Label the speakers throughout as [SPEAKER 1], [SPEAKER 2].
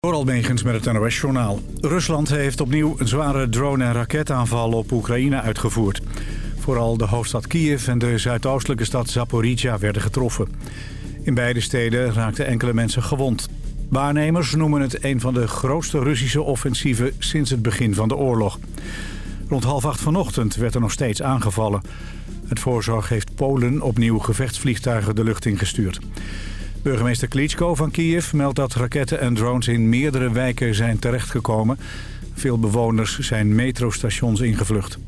[SPEAKER 1] Door Megens met het NOS-journaal. Rusland heeft opnieuw een zware drone- en raketaanval op Oekraïne uitgevoerd. Vooral de hoofdstad Kiev en de zuidoostelijke stad Zaporizhia werden getroffen. In beide steden raakten enkele mensen gewond. Waarnemers noemen het een van de grootste Russische offensieven sinds het begin van de oorlog. Rond half acht vanochtend werd er nog steeds aangevallen. Het voorzorg heeft Polen opnieuw gevechtsvliegtuigen de lucht ingestuurd. Burgemeester Klitschko van Kiev meldt dat raketten en drones in meerdere wijken zijn terechtgekomen. Veel bewoners zijn metrostations ingevlucht.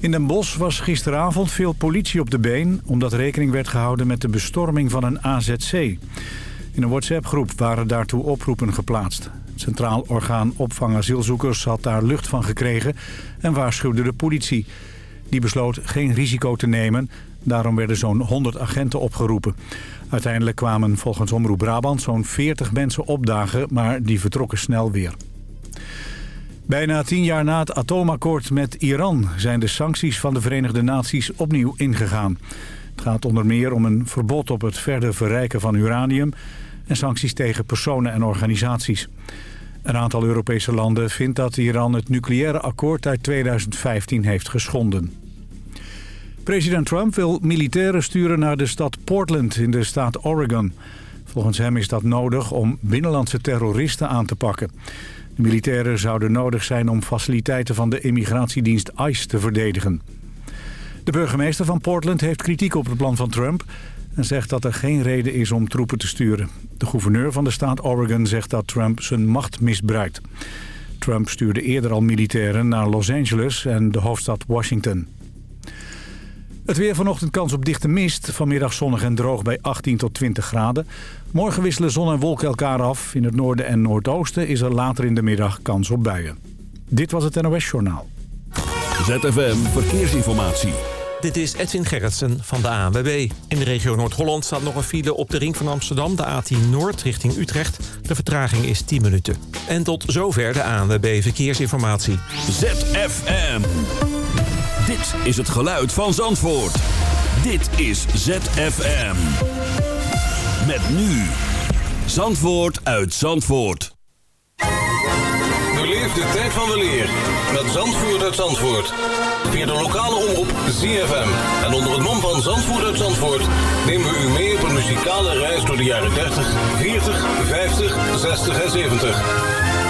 [SPEAKER 1] In Den Bosch was gisteravond veel politie op de been... omdat rekening werd gehouden met de bestorming van een AZC. In een WhatsApp-groep waren daartoe oproepen geplaatst. Het Centraal Orgaan Opvang Asielzoekers had daar lucht van gekregen... en waarschuwde de politie. Die besloot geen risico te nemen. Daarom werden zo'n 100 agenten opgeroepen. Uiteindelijk kwamen volgens Omroep Brabant zo'n 40 mensen opdagen, maar die vertrokken snel weer. Bijna tien jaar na het atoomakkoord met Iran zijn de sancties van de Verenigde Naties opnieuw ingegaan. Het gaat onder meer om een verbod op het verder verrijken van uranium en sancties tegen personen en organisaties. Een aantal Europese landen vindt dat Iran het nucleaire akkoord uit 2015 heeft geschonden. President Trump wil militairen sturen naar de stad Portland in de staat Oregon. Volgens hem is dat nodig om binnenlandse terroristen aan te pakken. De militairen zouden nodig zijn om faciliteiten van de immigratiedienst ICE te verdedigen. De burgemeester van Portland heeft kritiek op het plan van Trump... en zegt dat er geen reden is om troepen te sturen. De gouverneur van de staat Oregon zegt dat Trump zijn macht misbruikt. Trump stuurde eerder al militairen naar Los Angeles en de hoofdstad Washington. Het weer vanochtend kans op dichte mist. Vanmiddag zonnig en droog bij 18 tot 20 graden. Morgen wisselen zon en wolken elkaar af. In het noorden en noordoosten is er later in de middag kans op buien. Dit was het NOS Journaal.
[SPEAKER 2] ZFM Verkeersinformatie.
[SPEAKER 3] Dit is Edwin Gerritsen van de ANWB. In de regio Noord-Holland staat nog een file op de ring van Amsterdam... de A10 Noord richting Utrecht. De vertraging is 10 minuten. En tot zover de ANWB Verkeersinformatie.
[SPEAKER 2] ZFM. Dit is het geluid van Zandvoort. Dit is ZFM. Met nu. Zandvoort uit Zandvoort.
[SPEAKER 4] Beleef de tijd van weleer. Met Zandvoort uit Zandvoort. Via de lokale omroep ZFM. En onder het mom van Zandvoort uit Zandvoort... nemen we u mee op een muzikale reis door de jaren 30, 40, 50, 60 en 70.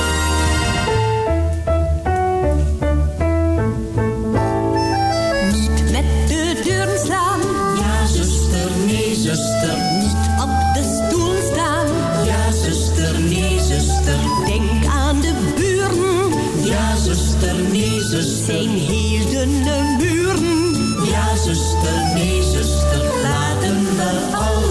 [SPEAKER 5] Zuster, nee, zuster. Zijn heel dunne muren. Ja, zuster, nee, zuster. Laten we allemaal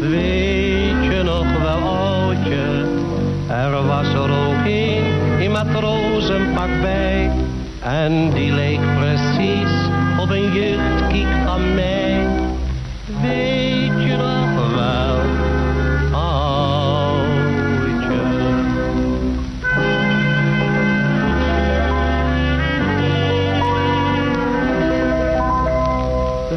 [SPEAKER 6] Weet je nog wel, oudje? Er was er ook een in matrozenpak bij. En die leek precies op een jeugdkiek van mij. Weet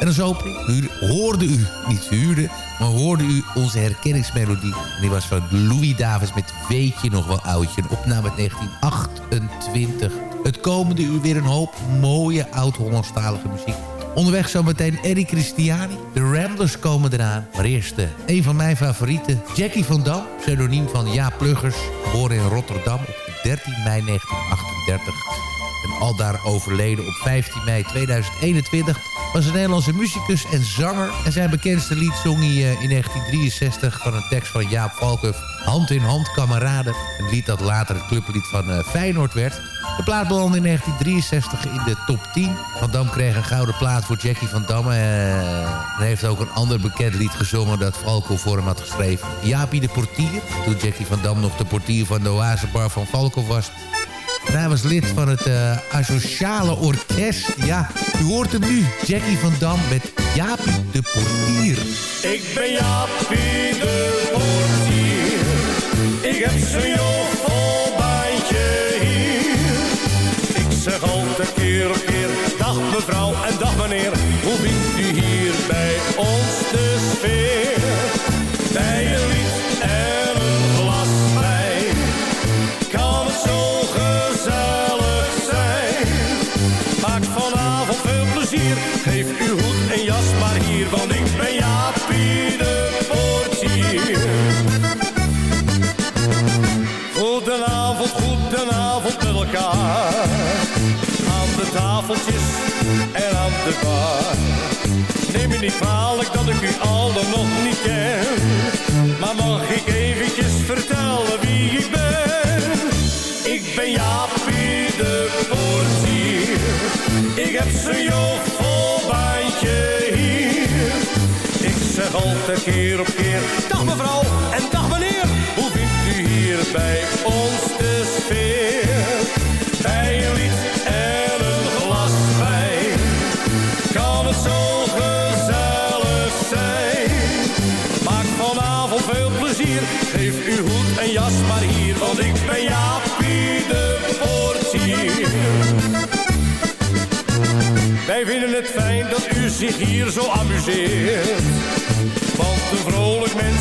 [SPEAKER 7] En als opening u- hoorde u, niet huurde, maar hoorde u onze herkenningsmelodie. En die was van Louis Davis met Weet je nog wel oudje. Een opname uit 1928. Het komende uur weer een hoop mooie oud-Hollandstalige muziek. Onderweg zometeen Eddie Christiani. De Ramblers komen eraan. Maar eerst eh, een van mijn favorieten. Jackie van Dam, pseudoniem van Jaap Pluggers. Geboren in Rotterdam op 13 mei 1938. En aldaar overleden op 15 mei 2021 was een Nederlandse muzikus en zanger. En zijn bekendste lied zong hij eh, in 1963 van een tekst van Jaap Valkhoff. Hand in hand, kameraden. Een lied dat later het clublied van eh, Feyenoord werd. De plaat belandde in 1963 in de top 10. Van Dam kreeg een gouden plaat voor Jackie van Damme. Eh, en heeft ook een ander bekend lied gezongen dat Falco voor hem had geschreven. Jaapie de Portier. Toen Jackie van Dam nog de portier van de Oasebar van Falco was. Hij was lid van het eh Asociale Orkest. Ja, u hoort hem nu. Jackie van Dam met Jaapie de Portier.
[SPEAKER 8] Ik ben Jaapie de portier. Ik heb zo'n jovel baantje hier. Ik zeg altijd keer op keer. Dag mevrouw en dag meneer. Hoe vindt u hier bij Geef uw hoed en jas maar hier, want ik ben Jaapie de portier. Goedenavond, goedenavond met elkaar. Aan de tafeltjes en aan de bar. Neem me niet kwalijk dat ik u allen nog niet ken. Maar mag ik Wij vinden het fijn dat u zich hier zo amuseert. Want een vrolijk mens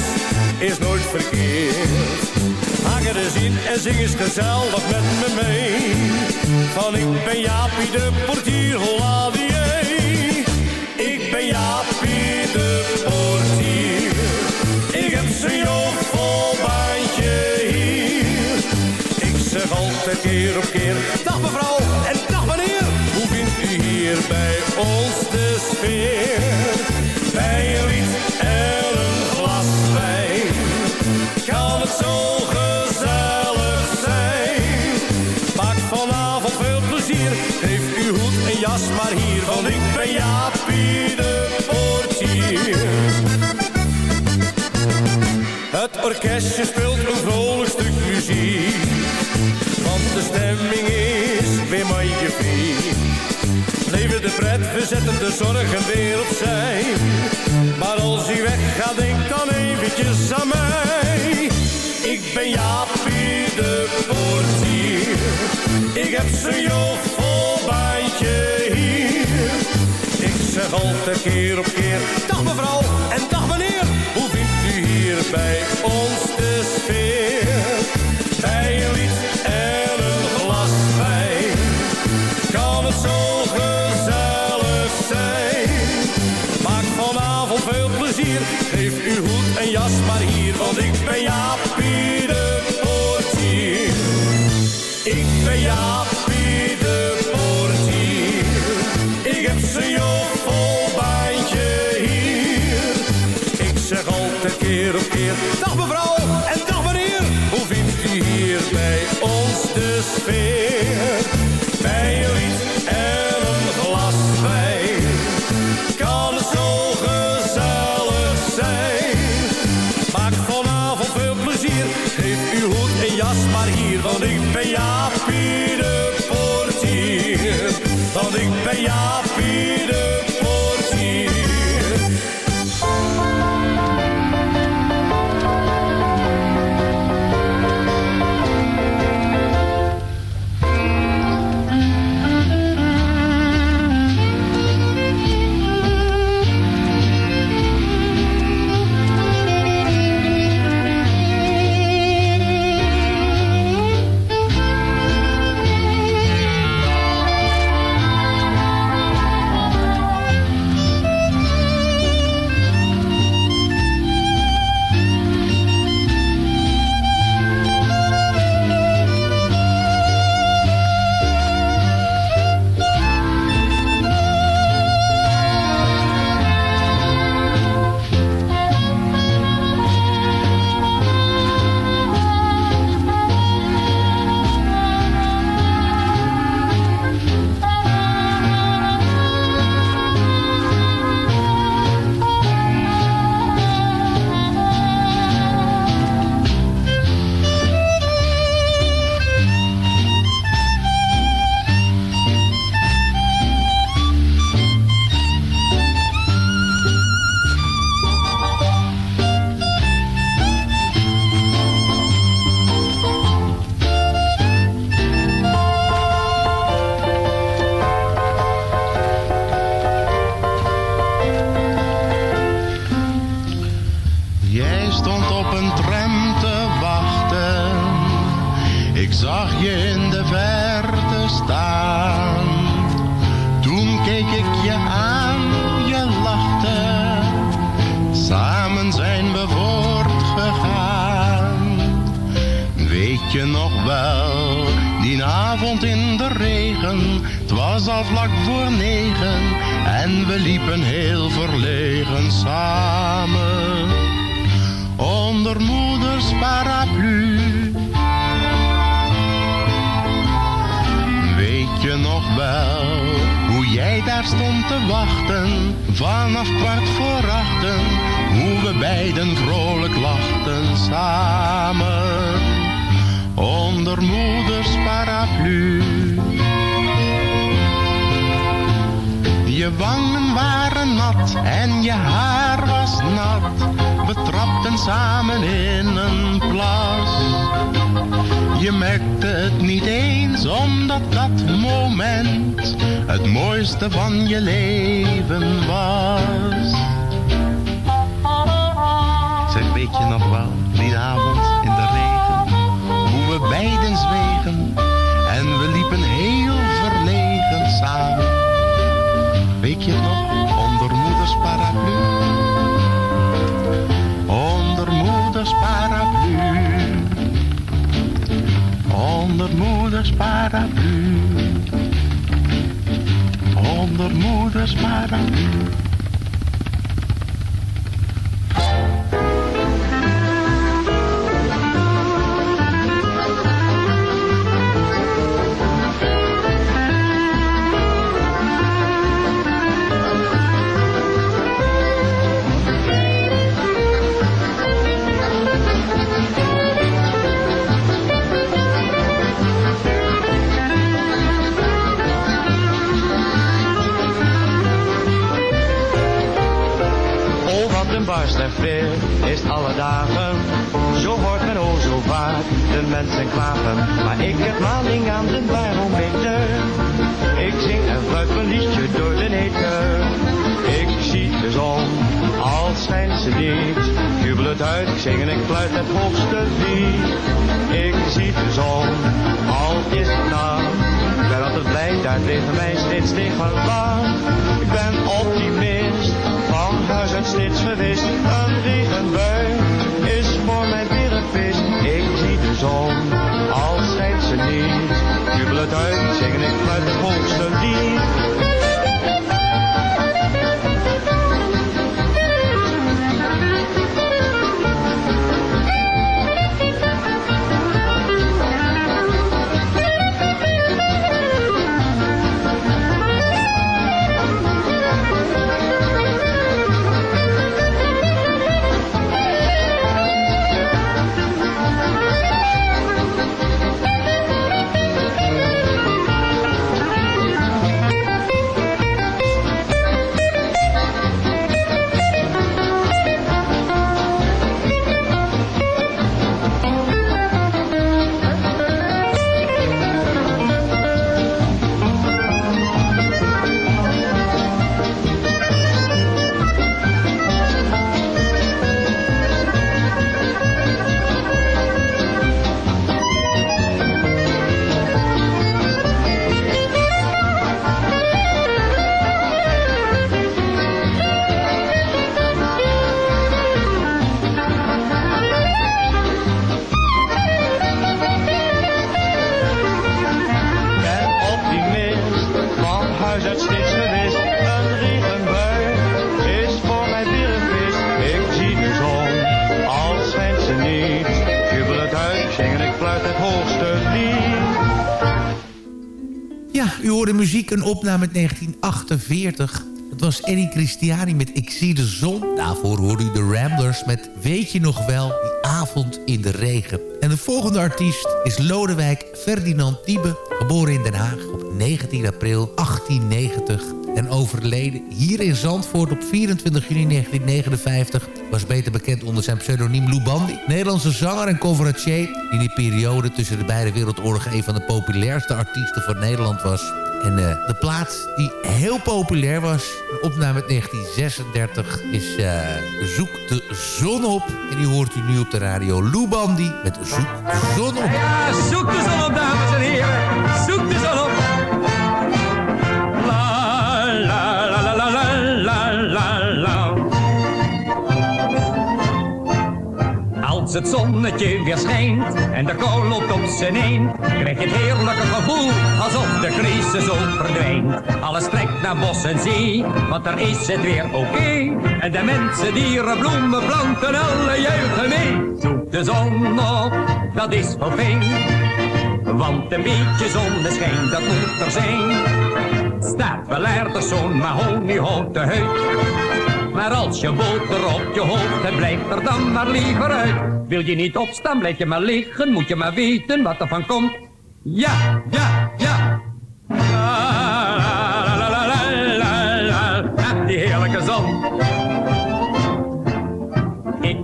[SPEAKER 8] is nooit verkeerd. Hang er eens in en zing eens gezellig met me mee. Van ik ben Jaapie de portier, holla die Ik ben Jaapie de portier. Ik heb zo'n jovel baantje hier. Ik zeg altijd keer op keer, dag mevrouw hier bij ons de sfeer? Bij een lied en een glas wijn. Kan het zo gezellig zijn? Maak vanavond veel plezier. Geef uw hoed en jas maar hier, want ik ben Jaapie de portier. Het orkestje speelt een vrolijk stuk muziek. Want de stemming is weer magnifiek. Zetten de zorgen weer opzij. Maar als u weggaat, denk dan eventjes aan mij. Ik ben Jaapie de portier. Ik heb zo'n jovel baantje hier. Ik zeg altijd keer op keer, dag mevrouw en dag meneer. Hoe vindt u hier bij ons
[SPEAKER 9] onder moeders paraplu. Je wangen waren nat en je haar was nat. We trapten samen in een plas. Je merkte het niet eens, omdat dat moment het mooiste van je leven was. Zeg, weet je nog wel, die avond? Beiden zwegen en we liepen heel verlegen samen. Weet je nog, onder moeders paraplu? Onder moeders paraplu. Onder moeders paraplu. Onder moeders paraplu.
[SPEAKER 10] Veer is alle dagen. Zo hoort men o zo vaak de mensen klagen. Maar ik heb maling aan de barometer. Ik zing en fluit mijn liedje door de neker. Ik zie de zon, als schijnt ze niet. Jubel het uit, ik zing en ik fluit het hoogste lied. Ik zie de zon, al is het nacht. Ik ben altijd blij, daar tegen mij steeds tegen lacht. Ik ben optimist,
[SPEAKER 7] Ja, u hoorde muziek, een opname uit 1948. Het was Eddie Christiani met Ik zie de zon. Daarvoor hoorde u de Ramblers met Weet je nog wel, die avond in de regen. En de volgende artiest is Lodewijk Ferdinand Diebe. Geboren in Den Haag op 19 april 1890 en overleden hier in Zandvoort op 24 juni 1959... was beter bekend onder zijn pseudoniem Lou Bandy. Nederlandse zanger en conferencier... die in die periode tussen de beide wereldoorlogen... een van de populairste artiesten van Nederland was. En eh, de plaat die heel populair was, een opname uit 1936, is eh, Zoek de zon op. En die hoort u nu op de radio Lou Bandy met Zoek de zon op.
[SPEAKER 11] Ja, zoek de zon op, dames en heren. Zoek de zon op. La, la, la, la, la, la, la, la. Als het zonnetje weer schijnt en de kou loopt op zijn heen, krijg je het heerlijke gevoel alsof de crisis ook verdwijnt. Alles trekt naar bos en zee, want daar is het weer oké. En de mensen, dieren, bloemen, planten, alle juichen mee. Zoek de zon op, dat is wel fijn. Want een beetje zonneschijn, dat moet er zijn. Staat wel aardig zo'n mahoniehouten huid. Maar als je boter op je hoofd hebt, blijft er dan maar liever uit. Wil je niet opstaan, blijf je maar liggen, moet je maar weten wat er van komt. Ja, ja, ja. La, la, la, la, la, la, la, Ja, ah, die heerlijke zon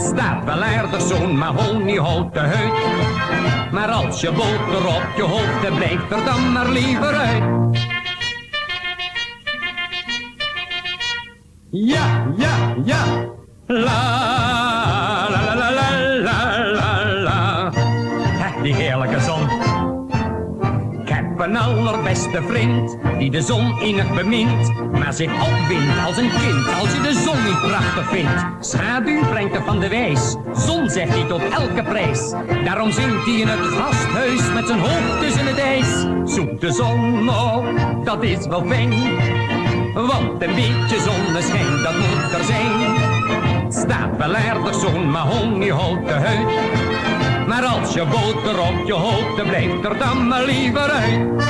[SPEAKER 11] Het staat wel aardig zo'n mahoniehouten huid. Maar als je boter op je hoofd hebt, blijf er dan maar liever uit. Ja, ja, ja. La, een allerbeste vriend, die de zon innig bemint, maar zich opwindt als een kind als je de zon niet prachtig vindt. Schaduw brengt er van de wijs, zon zegt hij tot elke prijs. Daarom zingt hij in het gasthuis met zijn hoofd tussen het ijs. Zoek de zon op, dat is wel fijn. Want een beetje zonneschijn, dat moet er zijn. Staat wel aardig zo'n mahoniehouten huid. Maar als je boter op je hoofd, blijft er dan maar liever uit.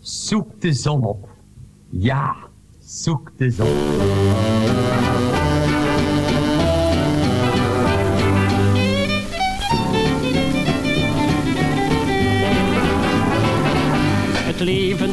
[SPEAKER 11] Zoek de zon op. Ja, zoek de zon.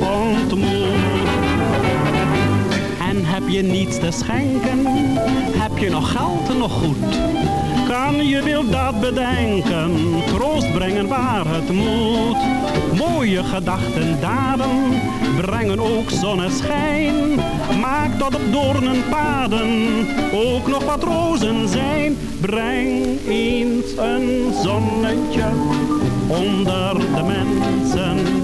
[SPEAKER 12] ontmoet. En heb je niets te schenken, heb je nog geld nog goed. Kan je wil dat bedenken, troost brengen waar het moet. Mooie gedachten, daden, brengen ook zonneschijn. Maak dat op doornen paden ook nog wat rozen zijn. Breng eens een zonnetje onder de mensen.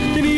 [SPEAKER 12] spreekwoord zegt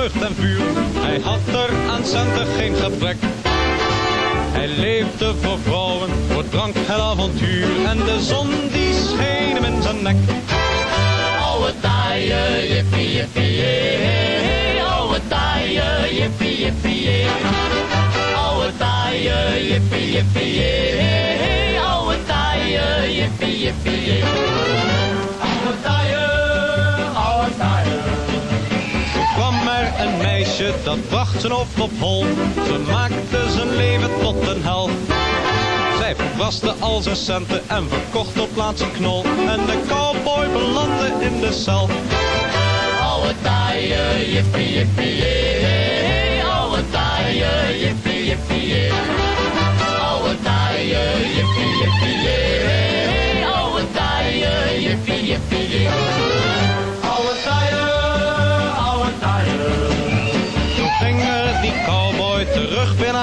[SPEAKER 13] En vuur. Hij had er aan centen geen gebrek. Hij leefde voor vrouwen, voor drank en avontuur. En de zon die scheen in zijn nek.
[SPEAKER 14] Oude taaie, jippie, jippie, jee. Oude taaie, jippie, jippie, jee. Oude taaie, jippie, jippie, jee. Oude taaie, jippie, jippie, jee. Oude taaie,
[SPEAKER 13] dat bracht zijn hoofd op hol. Ze maakte zijn leven tot een hel. Zij verbraste al zijn centen en verkocht op plaats knol. En de cowboy belandde in de cel.
[SPEAKER 14] Oude taaie, jippie, jippie,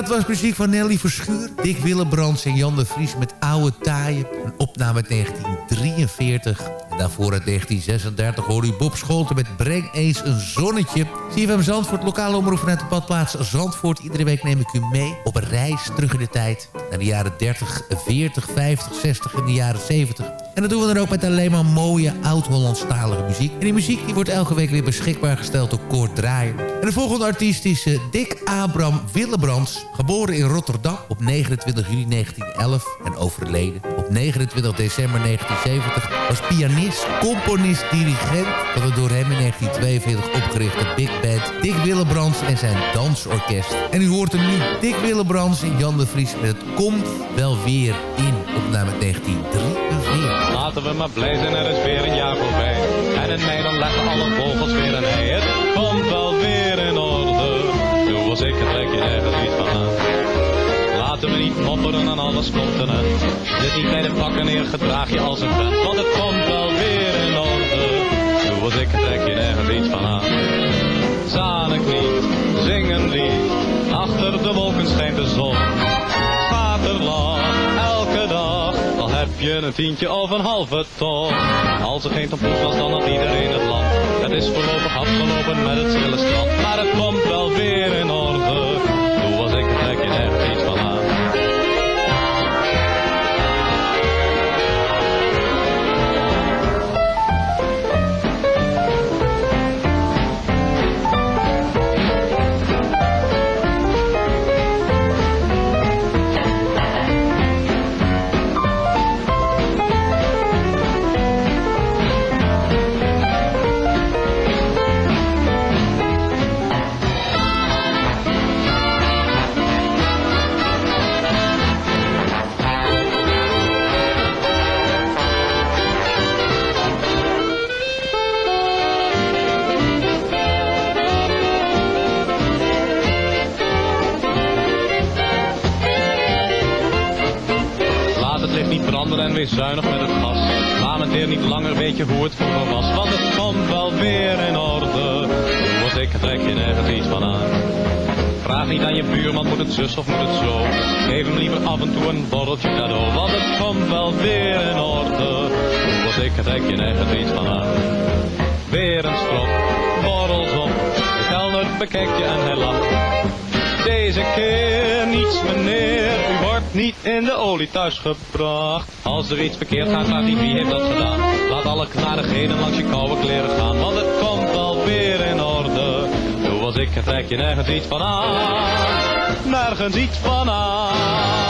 [SPEAKER 7] Dat was muziek van Nelly Verschuur, Dick Willebrands en Jan de Vries met Oude Taaien. Een opname uit 1943. En daarvoor uit 1936 hoorde u Bob Scholten met Breng eens een zonnetje. CFM Zandvoort, lokale omroep vanuit de badplaats Zandvoort. Iedere week neem ik u mee op een reis terug in de tijd. Naar de jaren 30, 40, 50, 60 en de jaren 70. En dat doen we dan ook met alleen maar mooie oud-Hollandstalige muziek. En die muziek die wordt elke week weer beschikbaar gesteld door Koord Draaier. En de volgende artiest is eh, Dick Abram Willebrands. Geboren in Rotterdam op 29 juli 1911 en overleden op 29 december 1970... was pianist, componist, dirigent van het door hem in 1942 opgerichte Big Band Dick Willebrands en zijn dansorkest. En u hoort hem nu, Dick Willebrands en Jan de Vries met het Komt Wel Weer In, opname 1943.
[SPEAKER 13] Laten we maar blij zijn, er is weer een jaar voorbij. En in mei dan leggen alle vogels weer een ei. Het komt wel weer in orde. Doe was ik, trek je nergens iets van aan. Laten we niet mopperen aan alles continent. Zit niet bij de pakken neer, gedraag je als een vent. Want het komt wel weer in orde. Doe was ik, trek je nergens iets van aan. Zanik niet, zing een lied. Achter de wolken schijnt de zon. Vaderland, elke dag. Al heb je een tientje of een halve ton. Als er geen tompoes was, dan had iedereen het land. Het is voorlopig afgelopen met het stille strand. Maar het komt wel weer in orde. Wees zuinig met het gas. Lamenteer niet langer, weet je hoe het vroeger was. Want het komt wel weer in orde. Moet ik, trek je nergens iets van aan. Vraag niet aan je buurman, moet het zus of moet het zo. Geef hem liever af en toe een borreltje cadeau. Want het komt wel weer in orde. Moet ik, trek je nergens iets van aan. Weer een strop, borrels op. De kelner bekijkt je en hij lacht. Deze keer niets meneer, u wordt niet in de olie thuisgebracht. Als er iets verkeerd gaat, vraagt niet wie heeft dat gedaan. Laat alle knarigheden langs je koude kleren gaan, want het komt wel weer in orde. Doe als ik, trek je nergens iets van aan. Nergens iets van aan.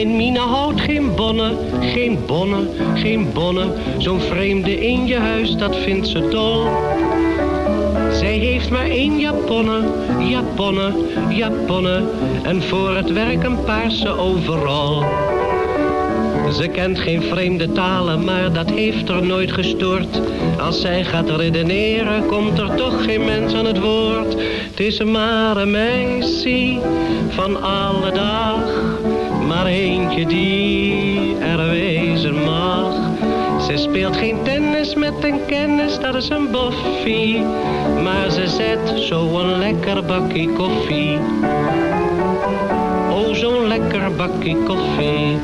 [SPEAKER 6] Mijn Mina houdt geen bonnen, geen bonnen, geen bonnen. Zo'n vreemde in je huis, dat vindt ze dol. Zij heeft maar één japonne, japonne, japonne. En voor het werk een paarse overal. Ze kent geen vreemde talen, maar dat heeft er nooit gestoord. Als zij gaat redeneren, komt er toch geen mens aan het woord. Het is maar een meisje van alle dag, maar eentje die er wezen mag. Ze speelt geen tennis met een kennis, dat is een boffie. Maar ze zet zo'n lekker bakje koffie. Oh, zo'n lekker bakje koffie.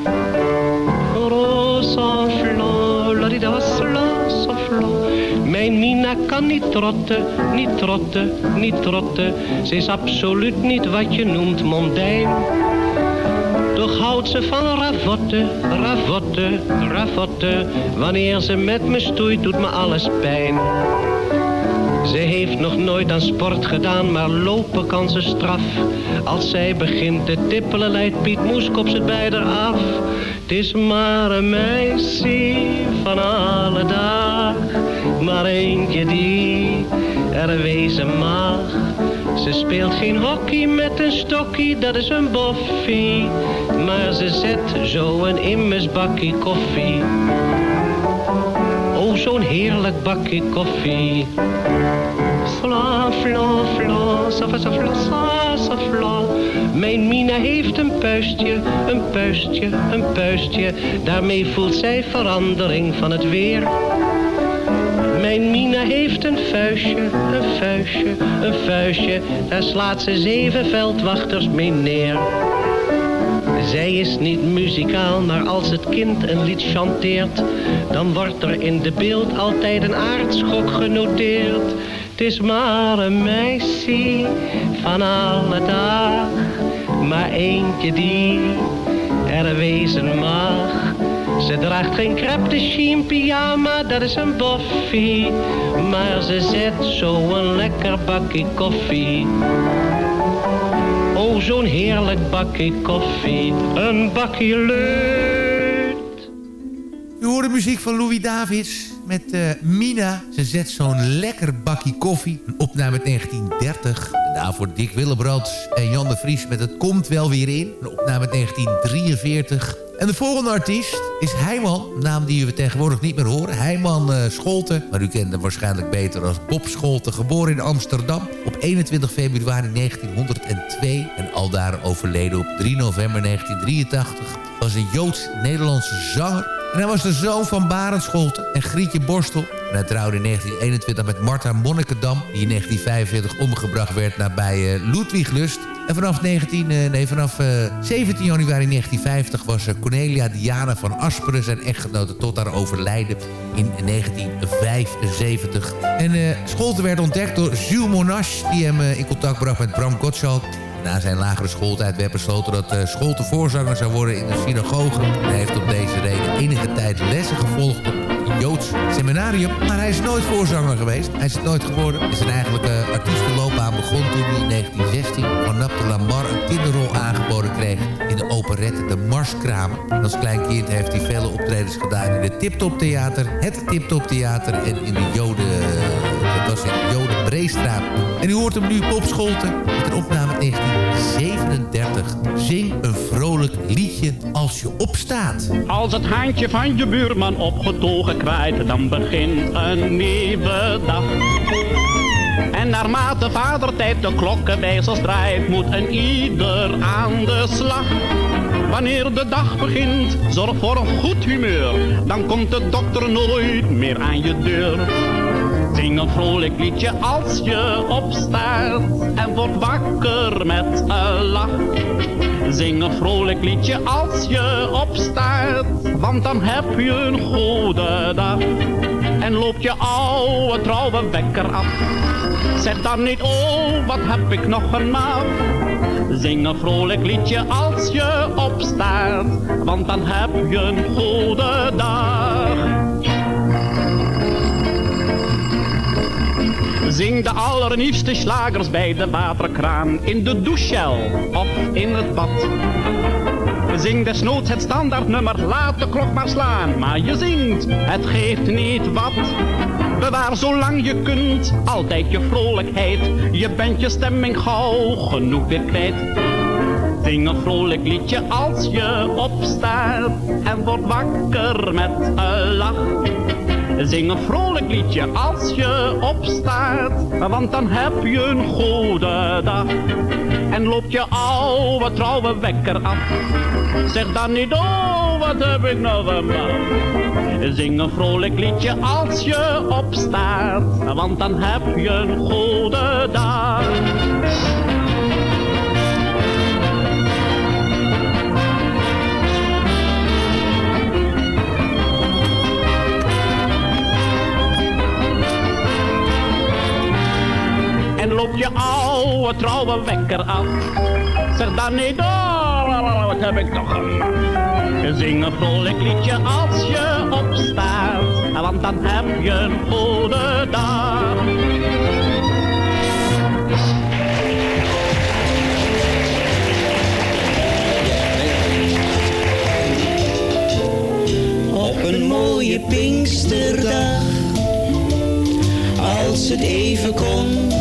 [SPEAKER 6] Rosa flo, ladida sla, sa flo. Mijn Mina kan niet trotten, niet trotten, niet trotten. Ze is absoluut niet wat je noemt mondijn. Toch houdt ze van ravotten, ravotten, ravotten. Wanneer ze met me stoeit, doet me alles pijn. Ze heeft nog nooit aan sport gedaan, maar lopen kan ze straf. Als zij begint te tippelen, leidt Piet Moeskop het bij haar af. Het is maar een meisje van alle dag, maar eentje die er wezen mag. Ze speelt geen hockey met een stokkie, dat is een boffie. Maar ze zet zo een immers bakkie koffie. Oh, zo'n heerlijk bakje koffie. Fla, fla, fla, sa, fa, sa, fla, sa, sa, fla. Mijn Mina heeft een puistje, een puistje, een puistje. Daarmee voelt zij verandering van het weer. Mijn Mina heeft een vuistje, een vuistje, een vuistje. Daar slaat ze zeven veldwachters mee neer. Zij is niet muzikaal, maar als het kind een lied chanteert, dan wordt er in de beeld altijd een aardschok genoteerd. Het is maar een meisje van alle dag, maar eentje die er wezen mag. Ze draagt geen crepe de chine pyjama, dat is een boffie, maar ze zet zo'n lekker bakje koffie. Oh, zo'n heerlijk bakje koffie, een bakje leut.
[SPEAKER 7] U hoort de muziek van Louis Davids met eh, Mina. Ze zet zo'n lekker bakje koffie. Een opname uit 1930. En daarvoor Dick Willebrands en Jan de Vries met Het Komt Wel Weer In. Een opname uit 1943. En de volgende artiest is Heiman. Naam die we tegenwoordig niet meer horen. Heiman uh, Scholten. Maar u kent hem waarschijnlijk beter als Bob Scholten. Geboren in Amsterdam op 21 februari 1902. En aldaar overleden op 3 november 1983. Was een Joods-Nederlandse zanger. En hij was de zoon van Barend Scholten en Grietje Borstel. Hij trouwde in 1921 met Martha Monnikendam... die in 1945 omgebracht werd nabij uh, Ludwiglust. En vanaf, 19, uh, nee, vanaf uh, 17 januari 1950 was Cornelia Diana van Asperen... zijn echtgenote tot haar overlijden in 1975. En Scholten werd ontdekt door Jules Monash... die hem in contact bracht met Bram Gottschalk... Na zijn lagere schooltijd werd besloten dat uh, Scholte voorzanger zou worden in de synagoge. Hij heeft op deze reden enige tijd lessen gevolgd op Joods seminarium. Maar hij is nooit voorzanger geweest. Hij is het nooit geworden. En zijn eigenlijke artiestenloopbaan begon toen in 1916 van Nap de Lamar een kinderrol aangeboden kreeg in de operette De Marskramer. En als klein kind heeft hij vele optredens gedaan in het Tip Top Theater, het Tip Top Theater en in de Joden... Dat was Joden Breestraat. En u hoort hem nu Bob Scholten met een opname 1937. Zing een vrolijk liedje als je opstaat.
[SPEAKER 15] Als het handje van je buurman opgetogen krijgt, dan begint een nieuwe dag. En naarmate vadertijd de klokkenwijzers draait, moet een ieder aan de slag. Wanneer de dag begint, zorg voor een goed humeur, dan komt de dokter nooit meer aan je deur. Zing een vrolijk liedje als je opstaat en wordt wakker met een lach. Zing een vrolijk liedje als je opstaat, want dan heb je een goede dag. En loopt je oude trouwe wekker af. Zeg dan niet, oh, wat heb ik nog een maaf. Zing een vrolijk liedje als je opstaat, want dan heb je een goede dag. Zing de allernieuwste slagers bij de waterkraan, in de douchel of in het bad. Zing desnoods het standaardnummer, laat de klok maar slaan. Maar je zingt, het geeft niet wat. Bewaar zolang je kunt, altijd je vrolijkheid. Je bent je stemming gauw genoeg weer kwijt. Zing een vrolijk liedje als je opstaat en wordt wakker met een lach. Zing een vrolijk liedje als je opstaat, want dan heb je een goede dag. En loopt je oude trouwe wekker af. Zeg dan niet, oh, wat heb ik nou een. Zing een vrolijk liedje als je opstaat, want dan heb je een goede dag. Je oude trouwe wekker af. Zeg dan niet, oh, wat heb ik toch een Zing een vrolijk liedje als je opstaat, want dan heb je een goede dag.
[SPEAKER 16] Op een mooie Pinksterdag, als het even kon,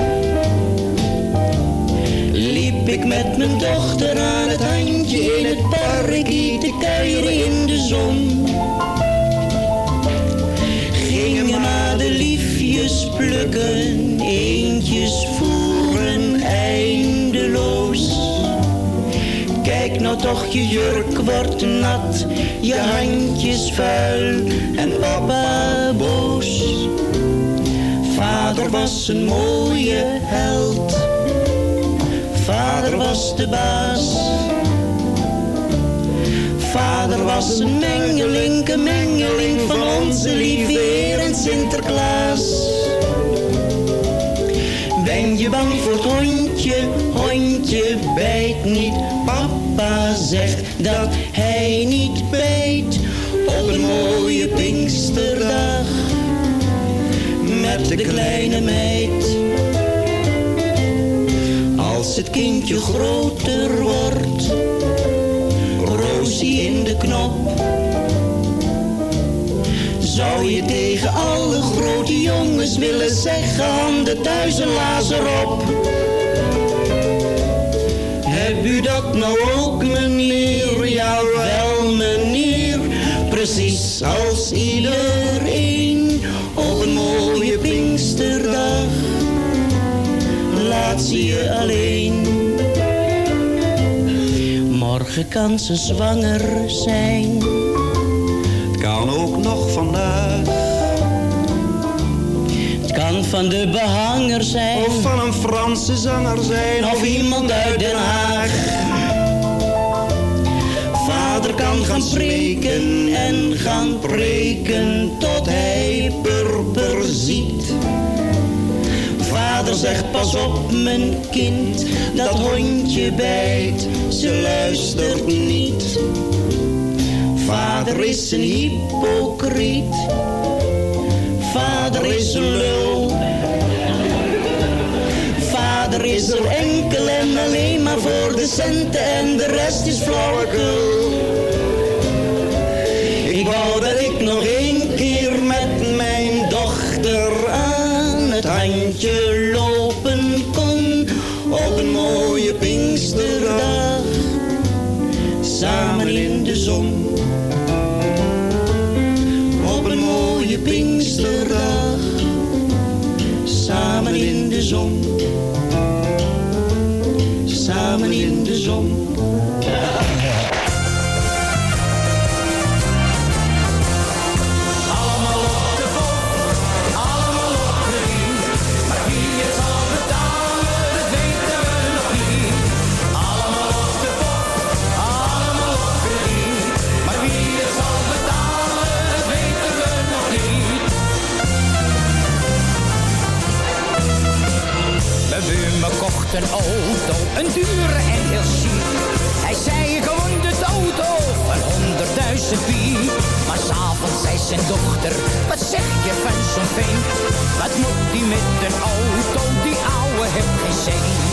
[SPEAKER 16] ik met mijn dochter aan het handje in het park te kuieren in de zon. Gingen madeliefjes plukken, eentjes voeren eindeloos. Kijk nou toch, je jurk wordt nat, je handjes vuil en papa boos. Vader was een mooie held, vader was de baas. Vader was een mengeling, een mengeling van onze lieve Heer en Sinterklaas. Ben je bang voor het hondje, hondje bijt niet. Papa zegt dat hij niet bijt. Op een mooie Pinksterdag met de kleine meid. Kindje groter wordt, Roosie in de knop. Zou je tegen alle grote jongens willen zeggen, handen thuis en lazer op. Heb u dat nou ook, meneer? Jawel, meneer. Precies als iedereen Morgen kan ze zwanger zijn. Het kan ook nog vandaag. Het kan van de behanger zijn. Of van een Franse zanger zijn. Of iemand uit Den Haag. Vader kan gaan spreken en gaan preken tot hij purper ziet. Vader zegt pas op mijn kind, dat hondje bijt, ze luistert niet. Vader is een hypocriet, vader is een lul. Vader is er enkel en alleen maar voor de centen en de rest is flauwekul. Een
[SPEAKER 17] dure en heel chic. Hij zei gewoon de auto van honderdduizend piek. Maar s'avonds zei zijn dochter, wat zeg je van zo'n veen? Wat moet die met een auto, die ouwe heeft geen cent.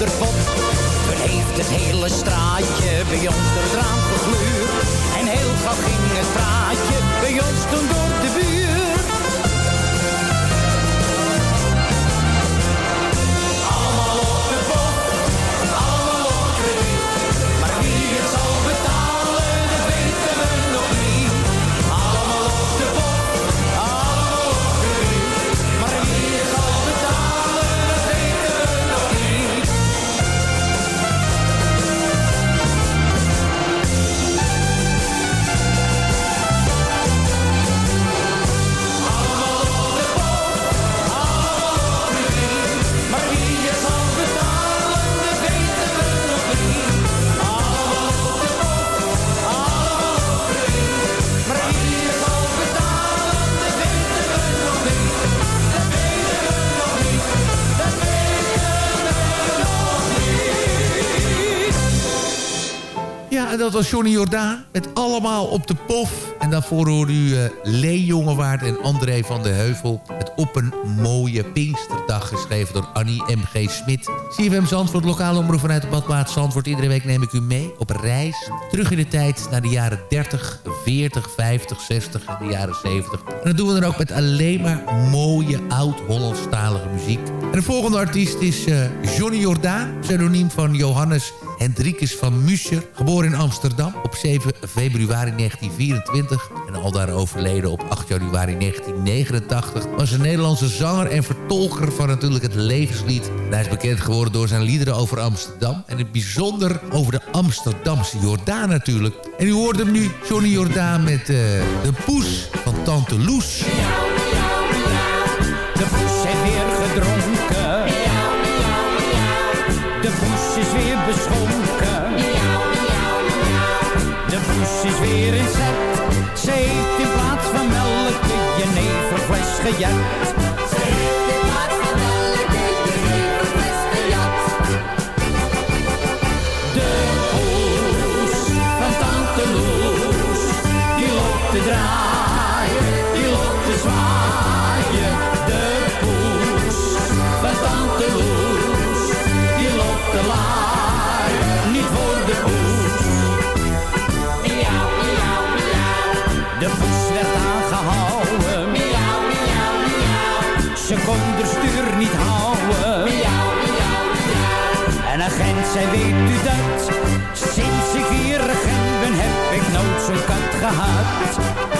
[SPEAKER 17] 1800 pop. Toen heeft het hele straatje bij ons door het raam. En heel gauw ging het praatje bij ons toen door de buurt.
[SPEAKER 7] En dat was Johnny Jordaan met Allemaal op de Pof. En daarvoor hoorde u uh, Lee Jongewaard en André van de Heuvel... met Op een mooie Pinksterdag, geschreven door Annie M.G. Smit. CFM Zandvoort, lokale omroep vanuit de badplaats Zandvoort. Iedere week neem ik u mee op reis. Terug in de tijd naar de jaren 30, 40, 50, 60 en de jaren 70. En dat doen we dan ook met alleen maar mooie oud-Hollandstalige muziek. En de volgende artiest is uh, Johnny Jordaan, pseudoniem van Johannes Hendrikus van Muscher. Geboren in Amsterdam op 7 februari 1924 en aldaar overleden op 8 januari 1989... was een Nederlandse zanger en vertolker van natuurlijk het levenslied. En hij is bekend geworden door zijn liederen over Amsterdam... en in het bijzonder over de Amsterdamse Jordaan natuurlijk. En u hoort hem nu, Johnny Jordaan met uh, de poes van Tante Loes.
[SPEAKER 17] De poes heeft weer gedronken. De poes is weer beschonken. In zet. Ze heeft in plaats van melk de jeneverfles gejat. Zei, weet u dat? Sinds ik hier agent ben, heb ik nooit zo'n kat gehad.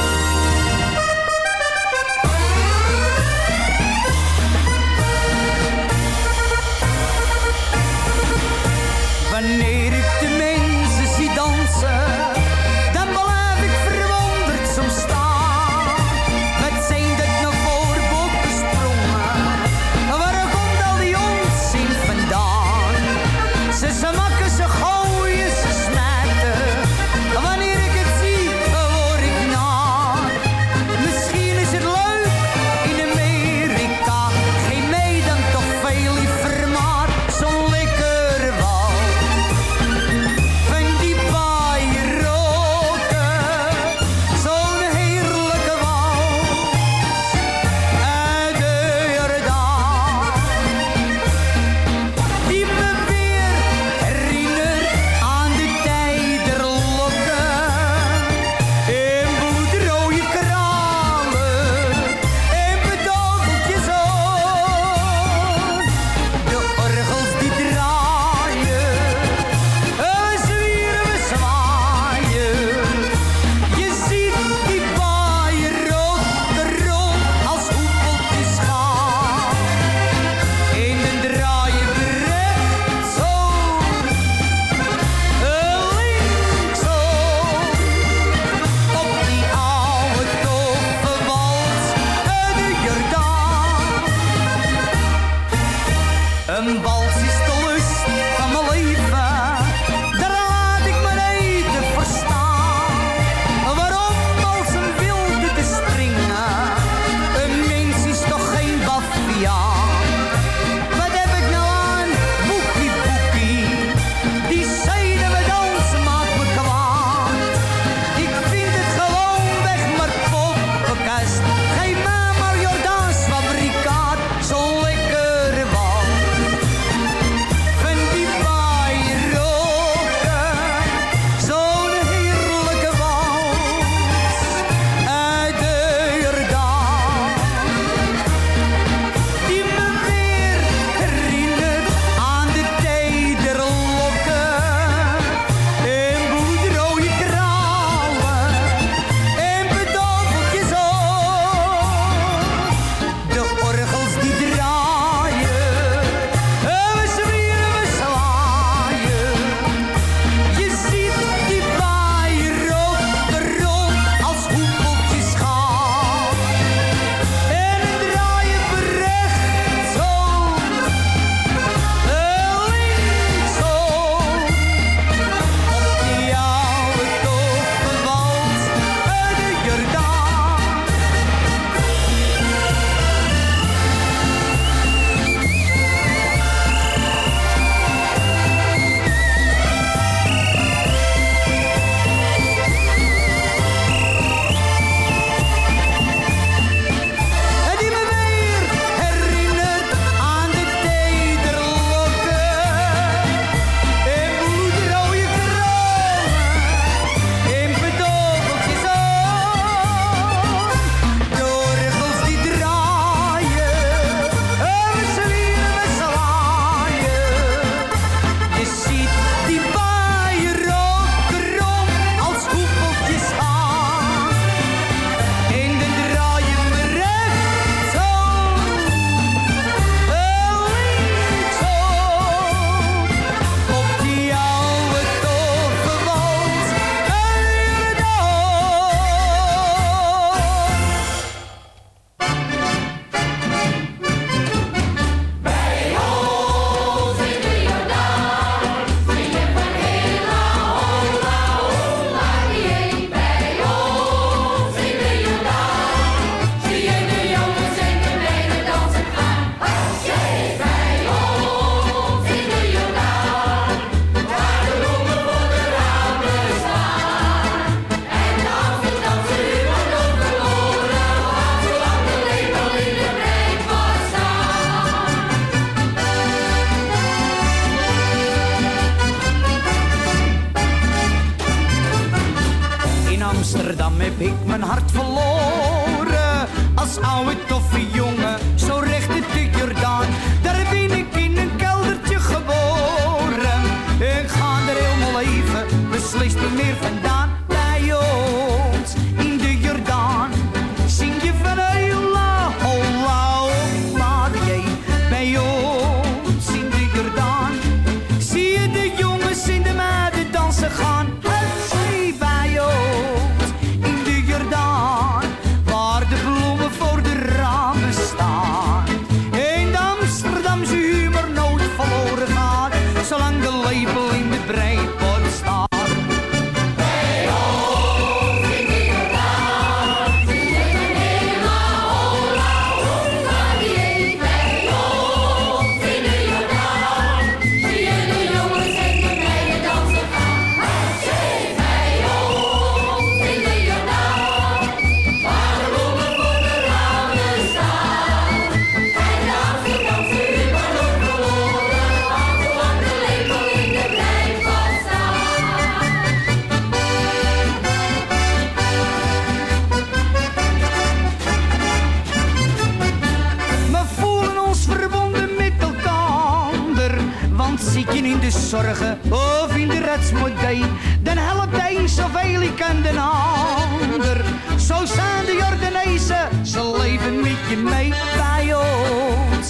[SPEAKER 17] Zorgen of in de retsmodee, dan helpt de een zoveel ik aan de ander. Zo zijn de Jordanezen, ze leven met je mee bij ons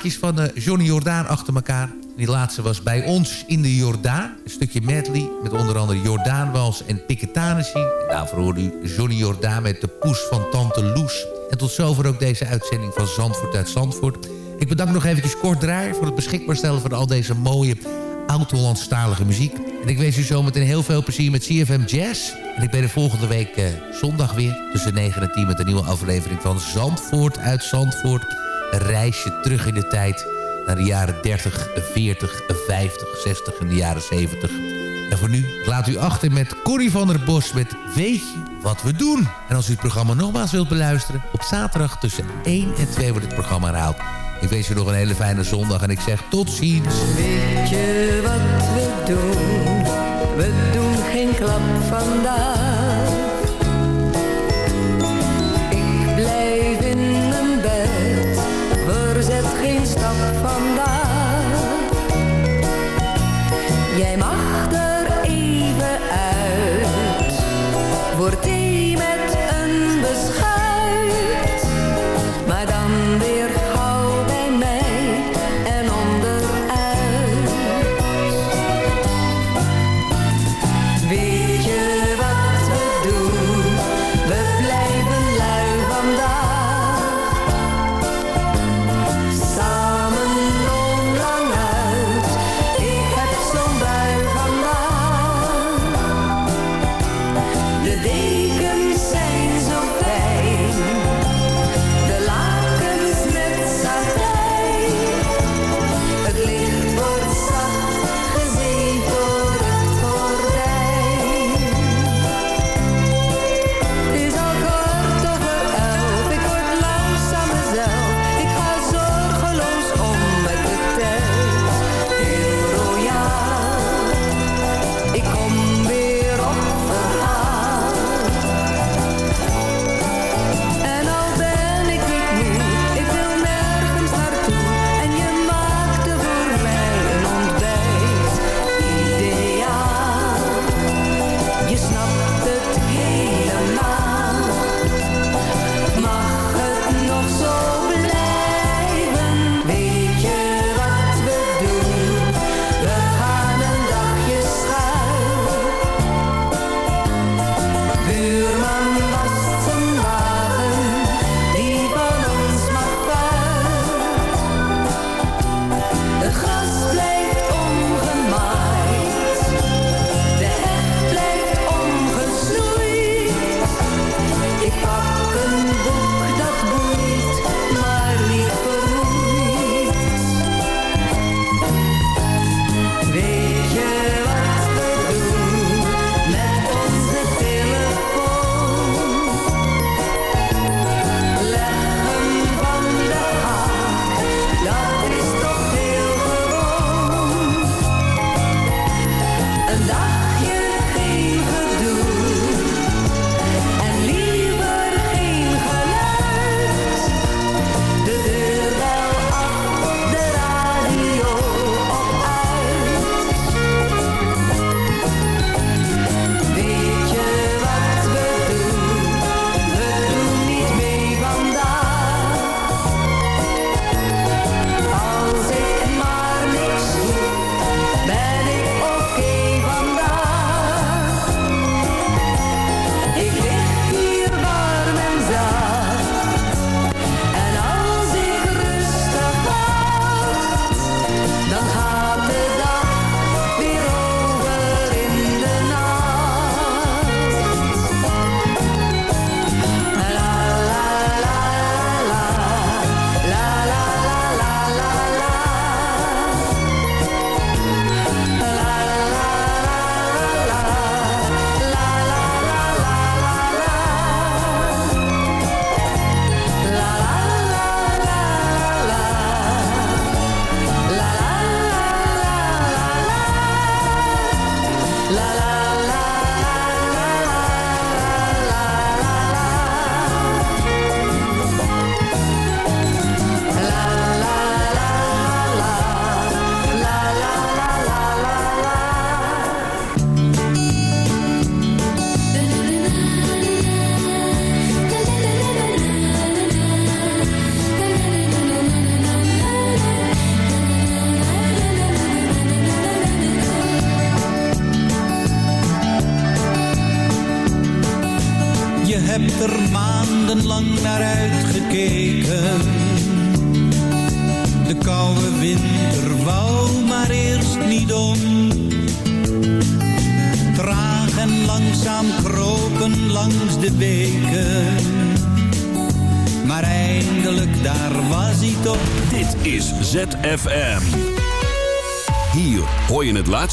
[SPEAKER 7] plaatjes van eh, Johnny Jordaan achter elkaar. Die laatste was bij ons in de Jordaan. Een stukje medley met onder andere Jordaanwals en Piketanissie. Daarvoor hoorde u Johnny Jordaan met de poes van Tante Loes. En tot zover ook deze uitzending van Zandvoort uit Zandvoort. Ik bedank nog eventjes kort draai voor het beschikbaar stellen van al deze mooie oud-Hollandstalige muziek. En ik wens u zometeen heel veel plezier met CFM Jazz. En ik ben er volgende week eh, zondag weer tussen 9 en 10 met een nieuwe aflevering van Zandvoort uit Zandvoort. Reisje terug in de tijd naar de jaren 30, 40, 50, 60 en de jaren 70. En voor nu laat u achter met Corrie van der Bos met Weet je wat we doen? En als u het programma nogmaals wilt beluisteren... op zaterdag tussen 1 en 2 wordt het programma herhaald. Ik wens u nog een hele fijne zondag en ik zeg tot ziens.
[SPEAKER 18] Weet je wat we doen? We doen geen klap vandaag.